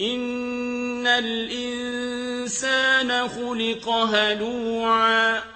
إِنَّ الْإِنسَانَ خُلِقَ هَلُوعًا